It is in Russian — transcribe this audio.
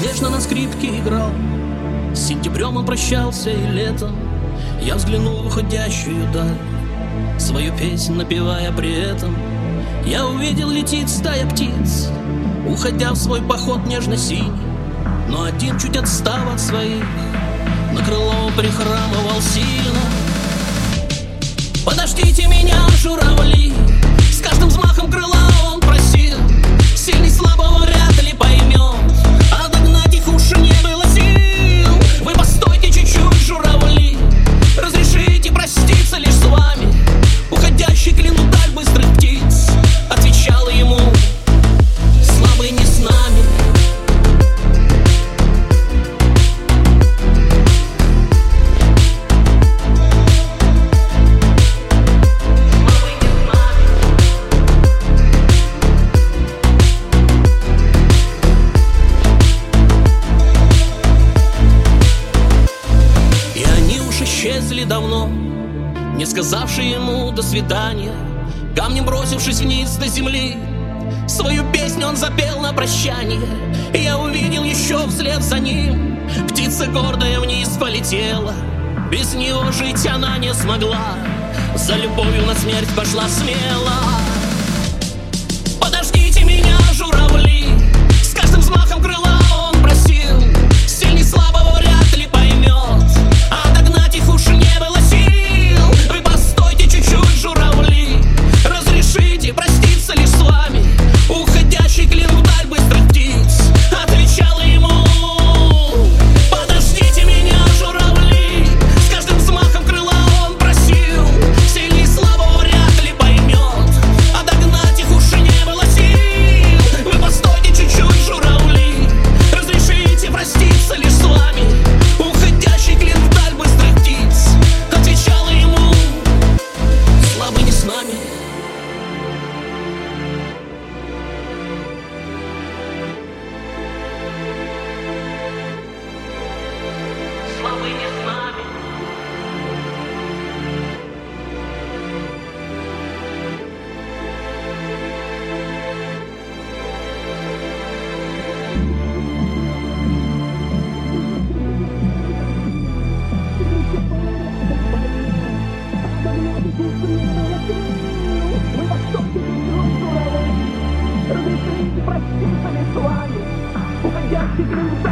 Нежно на скрипке играл. С сентябрем он прощался и летом. Я взглянул в уходящую даль Свою песнь напевая при этом. Я увидел летит стая птиц Уходя в свой поход нежно-синий. Но один чуть отстав от своих На крыло прихрамывал сильно. Подождите меня, журавли быстрых птиц Отвечал ему Слабый не с нами. И они уж исчезли давно Не сказавши ему до свидания Камнем бросившись вниз до земли Свою песню он запел на прощание. И я увидел еще вслед за ним Птица гордая вниз полетела. Без него жить она не смогла За любовью на смерть пошла смело que é